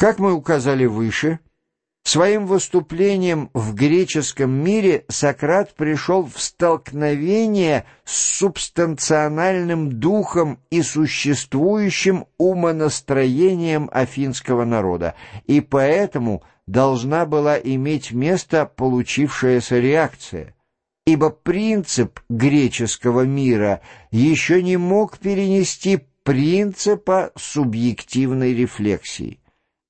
Как мы указали выше, своим выступлением в греческом мире Сократ пришел в столкновение с субстанциональным духом и существующим умонастроением афинского народа, и поэтому должна была иметь место получившаяся реакция – ибо принцип греческого мира еще не мог перенести принципа субъективной рефлексии.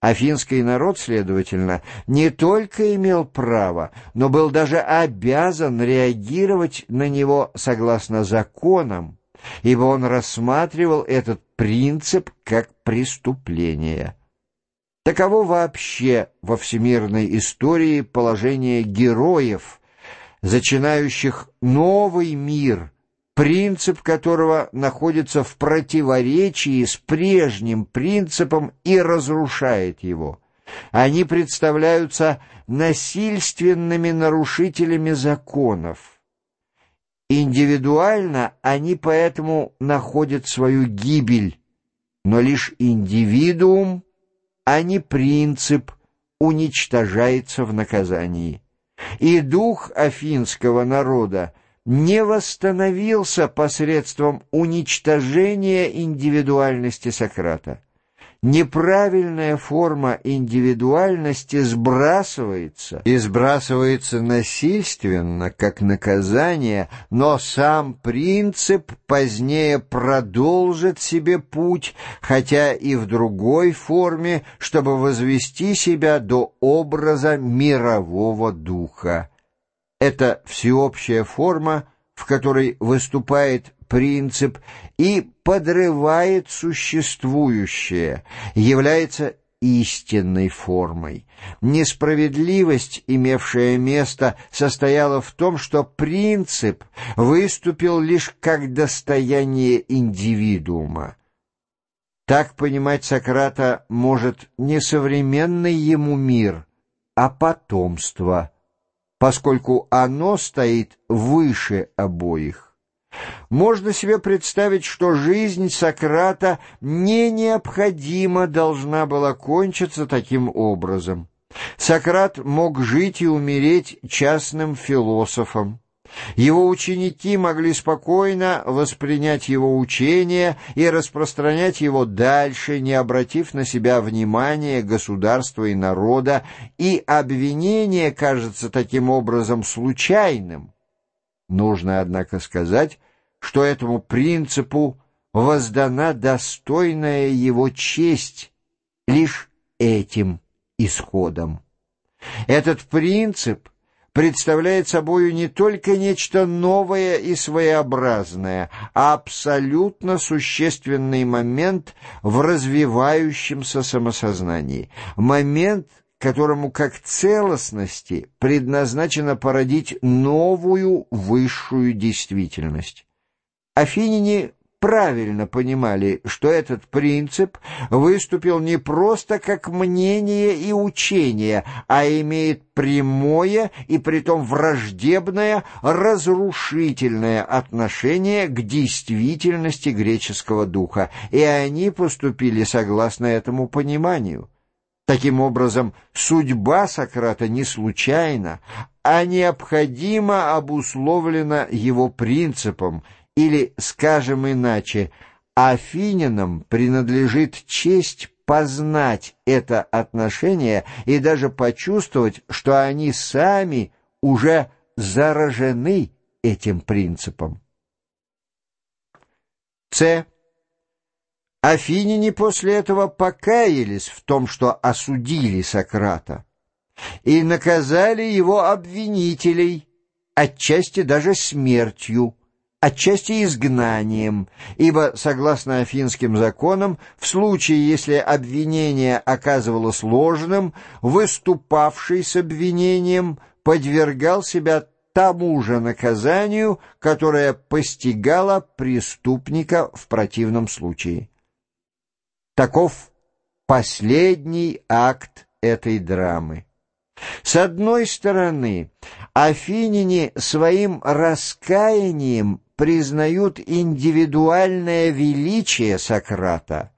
Афинский народ, следовательно, не только имел право, но был даже обязан реагировать на него согласно законам, ибо он рассматривал этот принцип как преступление. Таково вообще во всемирной истории положение героев, зачинающих новый мир – принцип которого находится в противоречии с прежним принципом и разрушает его. Они представляются насильственными нарушителями законов. Индивидуально они поэтому находят свою гибель, но лишь индивидуум, а не принцип, уничтожается в наказании. И дух афинского народа не восстановился посредством уничтожения индивидуальности Сократа. Неправильная форма индивидуальности сбрасывается, и сбрасывается насильственно, как наказание, но сам принцип позднее продолжит себе путь, хотя и в другой форме, чтобы возвести себя до образа мирового духа. Это всеобщая форма, в которой выступает принцип и подрывает существующее, является истинной формой. Несправедливость, имевшая место, состояла в том, что принцип выступил лишь как достояние индивидуума. Так понимать Сократа может не современный ему мир, а потомство – поскольку оно стоит выше обоих. Можно себе представить, что жизнь Сократа не необходимо должна была кончиться таким образом. Сократ мог жить и умереть частным философом. Его ученики могли спокойно воспринять его учение и распространять его дальше, не обратив на себя внимания государства и народа, и обвинение кажется таким образом случайным. Нужно, однако, сказать, что этому принципу воздана достойная его честь лишь этим исходом. Этот принцип — представляет собою не только нечто новое и своеобразное, а абсолютно существенный момент в развивающемся самосознании, момент, которому как целостности предназначено породить новую высшую действительность. Афиняне правильно понимали, что этот принцип выступил не просто как мнение и учение, а имеет прямое и притом враждебное, разрушительное отношение к действительности греческого духа, и они поступили согласно этому пониманию. Таким образом, судьба Сократа не случайна, а необходимо обусловлена его принципом — или, скажем иначе, афинянам принадлежит честь познать это отношение и даже почувствовать, что они сами уже заражены этим принципом. С. Афиняне после этого покаялись в том, что осудили Сократа, и наказали его обвинителей, отчасти даже смертью, отчасти изгнанием, ибо, согласно афинским законам, в случае, если обвинение оказывалось ложным, выступавший с обвинением подвергал себя тому же наказанию, которое постигало преступника в противном случае. Таков последний акт этой драмы. С одной стороны, афиняне своим раскаянием признают индивидуальное величие Сократа,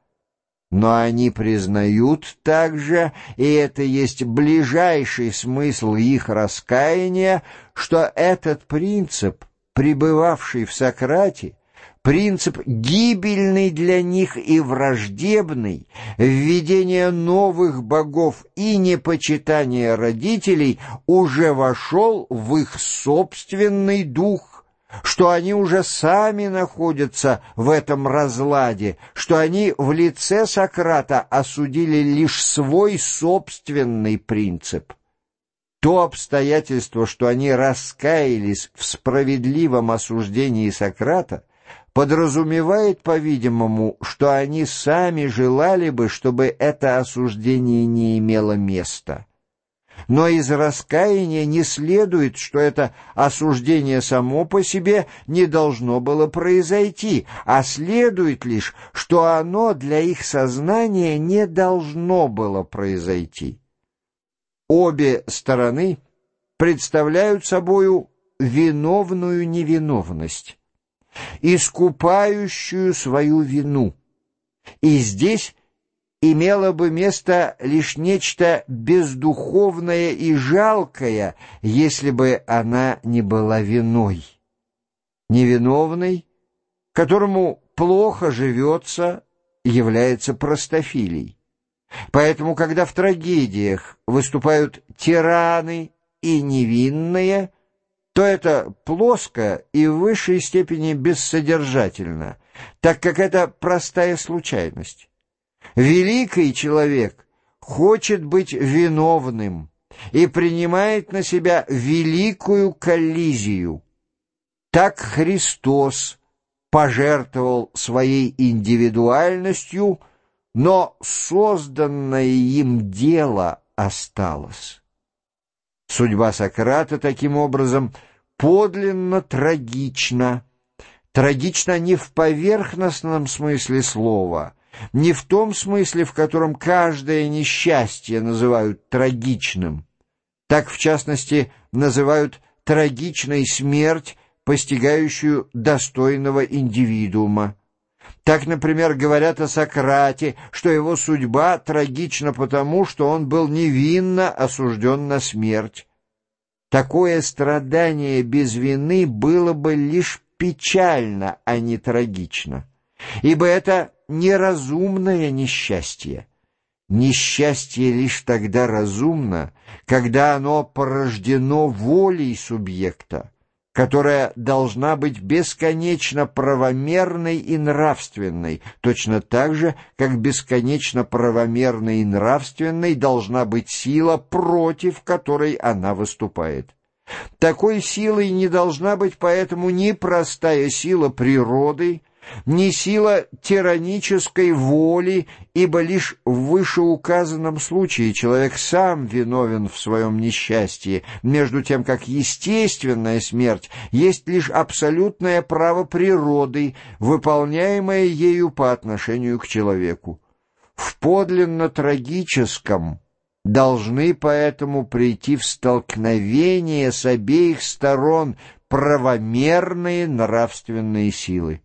Но они признают также, и это есть ближайший смысл их раскаяния, что этот принцип, пребывавший в Сократе, принцип гибельный для них и враждебный, введение новых богов и непочитание родителей уже вошел в их собственный дух, что они уже сами находятся в этом разладе, что они в лице Сократа осудили лишь свой собственный принцип. То обстоятельство, что они раскаялись в справедливом осуждении Сократа, подразумевает, по-видимому, что они сами желали бы, чтобы это осуждение не имело места. Но из раскаяния не следует, что это осуждение само по себе не должно было произойти, а следует лишь, что оно для их сознания не должно было произойти. Обе стороны представляют собою виновную невиновность, искупающую свою вину. И здесь имело бы место лишь нечто бездуховное и жалкое, если бы она не была виной. Невиновный, которому плохо живется, является простофилей. Поэтому, когда в трагедиях выступают тираны и невинные, то это плоско и в высшей степени бессодержательно, так как это простая случайность. Великий человек хочет быть виновным и принимает на себя великую коллизию. Так Христос пожертвовал своей индивидуальностью, но созданное им дело осталось. Судьба Сократа, таким образом, подлинно трагична. Трагична не в поверхностном смысле слова — не в том смысле, в котором каждое несчастье называют трагичным. Так, в частности, называют трагичной смерть, постигающую достойного индивидуума. Так, например, говорят о Сократе, что его судьба трагична потому, что он был невинно осужден на смерть. Такое страдание без вины было бы лишь печально, а не трагично, ибо это неразумное несчастье. Несчастье лишь тогда разумно, когда оно порождено волей субъекта, которая должна быть бесконечно правомерной и нравственной, точно так же, как бесконечно правомерной и нравственной должна быть сила, против которой она выступает. Такой силой не должна быть поэтому ни простая сила природы, ни сила тиранической воли, ибо лишь в вышеуказанном случае человек сам виновен в своем несчастье, между тем как естественная смерть есть лишь абсолютное право природы, выполняемое ею по отношению к человеку. В подлинно трагическом должны поэтому прийти в столкновение с обеих сторон правомерные нравственные силы.